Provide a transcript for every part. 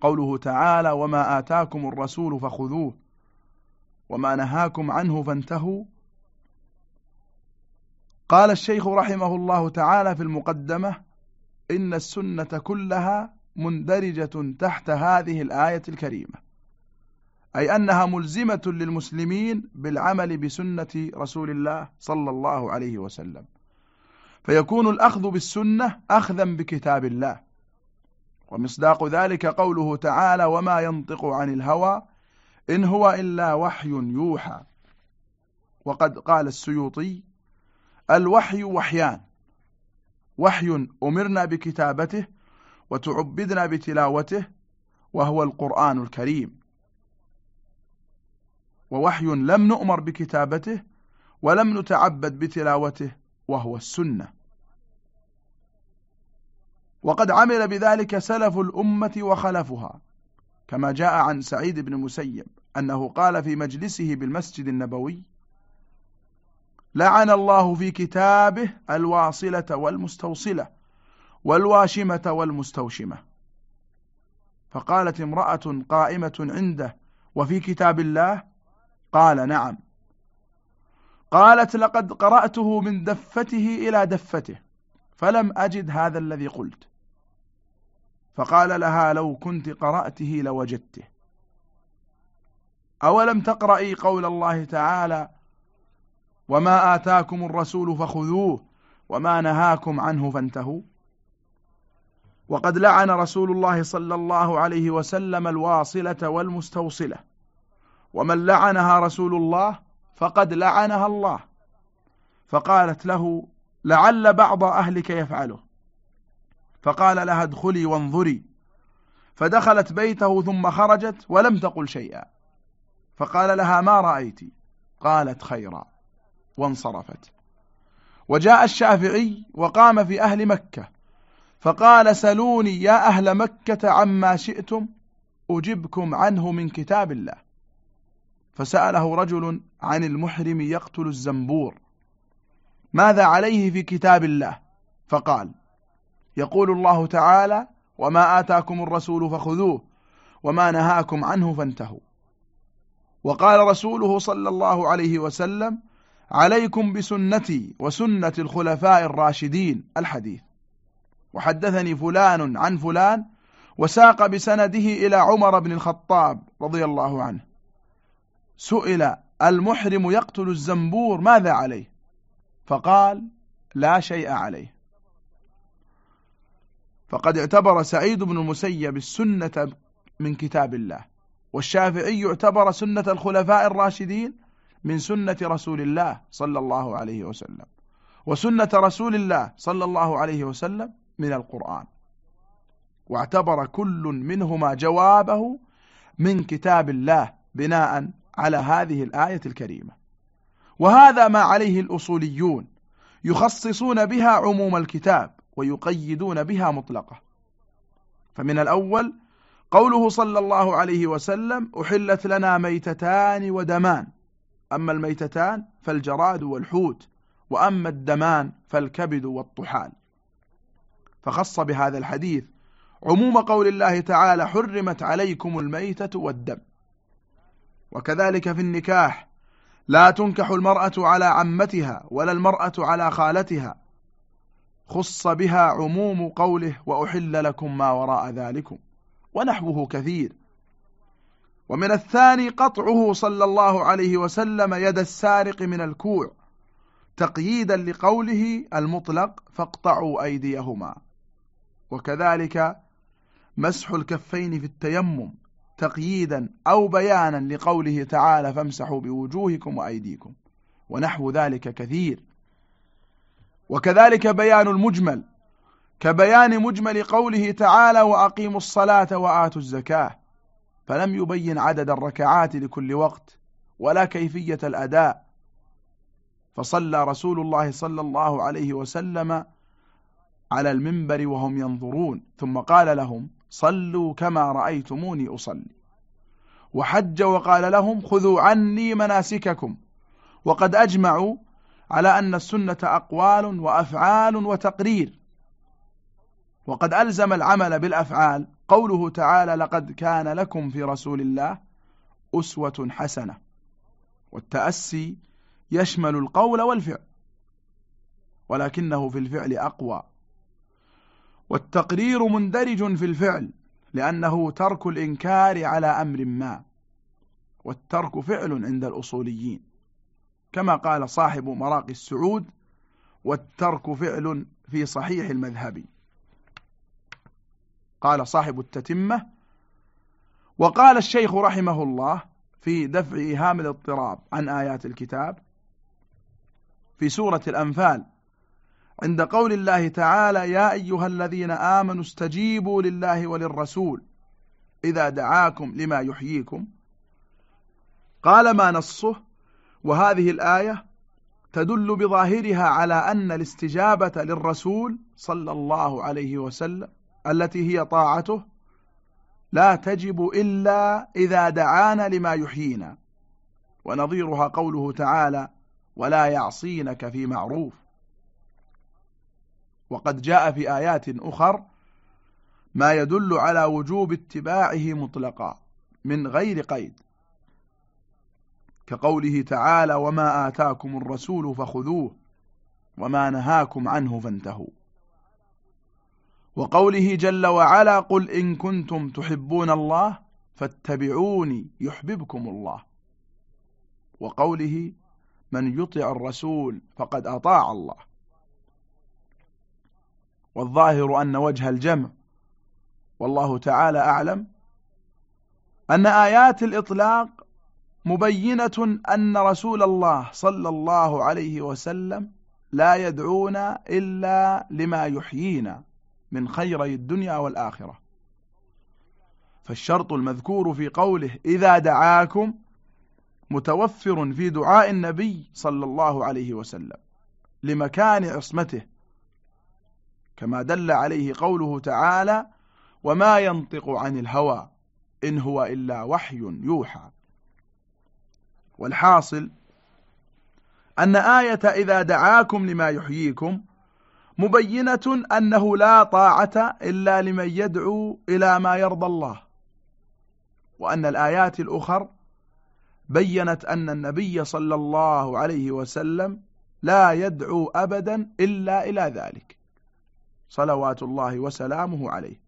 قوله تعالى وما آتاكم الرسول فخذوه وما نهاكم عنه فانتهوا. قال الشيخ رحمه الله تعالى في المقدمة إن السنة كلها مندرجة تحت هذه الآية الكريمة أي أنها ملزمة للمسلمين بالعمل بسنة رسول الله صلى الله عليه وسلم فيكون الأخذ بالسنة أخذا بكتاب الله. ومصداق ذلك قوله تعالى وما ينطق عن الهوى إن هو إلا وحي يوحى. وقد قال السيوطي الوحي وحيان. وحي أمرنا بكتابته وتعبدنا بتلاوته وهو القرآن الكريم. ووحي لم نؤمر بكتابته ولم نتعبد بتلاوته وهو السنة. وقد عمل بذلك سلف الأمة وخلفها كما جاء عن سعيد بن مسيب أنه قال في مجلسه بالمسجد النبوي لعن الله في كتابه الواصلة والمستوصلة والواشمة والمستوشمة فقالت امرأة قائمة عنده وفي كتاب الله؟ قال نعم قالت لقد قرأته من دفته إلى دفته فلم أجد هذا الذي قلت فقال لها لو كنت قرأته لوجدته. أولم تقرأي قول الله تعالى وما آتاكم الرسول فخذوه وما نهاكم عنه فانتهوا؟ وقد لعن رسول الله صلى الله عليه وسلم الواصلة والمستوصلة. ومن لعنها رسول الله فقد لعنها الله. فقالت له لعل بعض أهلك يفعله. فقال لها ادخلي وانظري. فدخلت بيته ثم خرجت ولم تقل شيئا. فقال لها ما رأيت؟ قالت خيرا. وانصرفت. وجاء الشافعي وقام في أهل مكة. فقال سلوني يا أهل مكة عما شئتم أجبكم عنه من كتاب الله. فسأله رجل عن المحرم يقتل الزنبور. ماذا عليه في كتاب الله؟ فقال يقول الله تعالى وما آتاكم الرسول فخذوه وما نهاكم عنه فانتهوا. وقال رسوله صلى الله عليه وسلم عليكم بسنتي وسنة الخلفاء الراشدين الحديث. وحدثني فلان عن فلان وساق بسنده إلى عمر بن الخطاب رضي الله عنه. سئل المحرم يقتل الزنبور ماذا عليه؟ فقال لا شيء عليه. فقد اعتبر سعيد بن المسيب السنة من كتاب الله والشافعي اعتبر سنة الخلفاء الراشدين من سنة رسول الله صلى الله عليه وسلم وسنة رسول الله صلى الله عليه وسلم من القرآن واعتبر كل منهما جوابه من كتاب الله بناء على هذه الآية الكريمة. وهذا ما عليه الأصوليون يخصصون بها عموم الكتاب ويقيدون بها مطلقة. فمن الأول قوله صلى الله عليه وسلم أحلت لنا ميتتان ودمان. أما الميتتان فالجراد والحوت وأما الدمان فالكبد والطحال. فخص بهذا الحديث عموم قول الله تعالى حرمت عليكم الميتة والدم وكذلك في النكاح لا تنكح المرأة على عمتها ولا المرأة على خالتها خص بها عموم قوله وأحل لكم ما وراء ذلكم ونحوه كثير. ومن الثاني قطعه صلى الله عليه وسلم يد السارق من الكوع تقييدا لقوله المطلق فاقطعوا أيديهما. وكذلك مسح الكفين في التيمم تقييدا أو بيانا لقوله تعالى فامسحوا بوجوهكم وأيديكم ونحو ذلك كثير. وكذلك بيان المجمل كبيان مجمل قوله تعالى وأقيموا الصلاة وآتوا الزكاة. فلم يبين عدد الركعات لكل وقت ولا كيفية الأداء. فصلى رسول الله صلى الله عليه وسلم على المنبر وهم ينظرون ثم قال لهم صلوا كما رأيتموني أصلي. وحج وقال لهم خذوا عني مناسككم. وقد أجمعوا على أن السنة أقوال وأفعال وتقرير. وقد ألزم العمل بالأفعال. قوله تعالى لقد كان لكم في رسول الله أسوة حسنة. والتأسي يشمل القول والفعل ولكنه في الفعل أقوى. والتقرير مندرج في الفعل لأنه ترك الإنكار على أمر ما. والترك فعل عند الأصوليين. كما قال صاحب مراقي السعود والترك فعل في صحيح المذهب. قال صاحب التتمة وقال الشيخ رحمه الله في دفع إيهام الاضطراب عن آيات الكتاب في سورة الأنفال عند قول الله تعالى يا أيها الذين آمنوا استجيبوا لله وللرسول إذا دعاكم لما يحييكم. قال ما نصه؟ وهذه الآية تدل بظاهرها على أن الاستجابة للرسول صلى الله عليه وسلم التي هي طاعته لا تجب إلا إذا دعانا لما يحيينا. ونظيرها قوله تعالى ولا يعصينك في معروف وقد جاء في آيات أخر ما يدل على وجوب اتباعه مطلقا من غير قيد كقوله تعالى وما آتاكم الرسول فخذوه وما نهاكم عنه فانتهوا. وقوله جل وعلا قل إن كنتم تحبون الله فاتبعوني يحببكم الله. وقوله من يطع الرسول فقد أطاع الله. والظاهر أن وجه الجمع. والله تعالى أعلم أن آيات الإطلاق مبينة أن رسول الله صلى الله عليه وسلم لا يدعونا إلا لما يحيينا من خيري الدنيا والآخرة. فالشرط المذكور في قوله إذا دعاكم متوفر في دعاء النبي صلى الله عليه وسلم لمكان عصمته كما دل عليه قوله تعالى وما ينطق عن الهوى إن هو إلا وحي يوحى. والحاصل أن آية إذا دعاكم لما يحييكم مبينة أنه لا طاعة إلا لمن يدعو إلى ما يرضى الله وأن الآيات الأخر بينت أن النبي صلى الله عليه وسلم لا يدعو أبدا إلا إلى ذلك صلوات الله وسلامه عليه.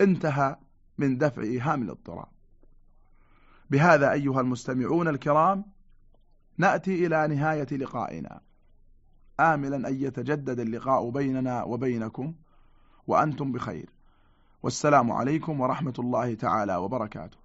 انتهى من دفع إيهام الاضطراب بهذا أيها المستمعون الكرام نأتي إلى نهاية لقائنا. آملا أن يتجدد اللقاء بيننا وبينكم وأنتم بخير. والسلام عليكم ورحمة الله تعالى وبركاته.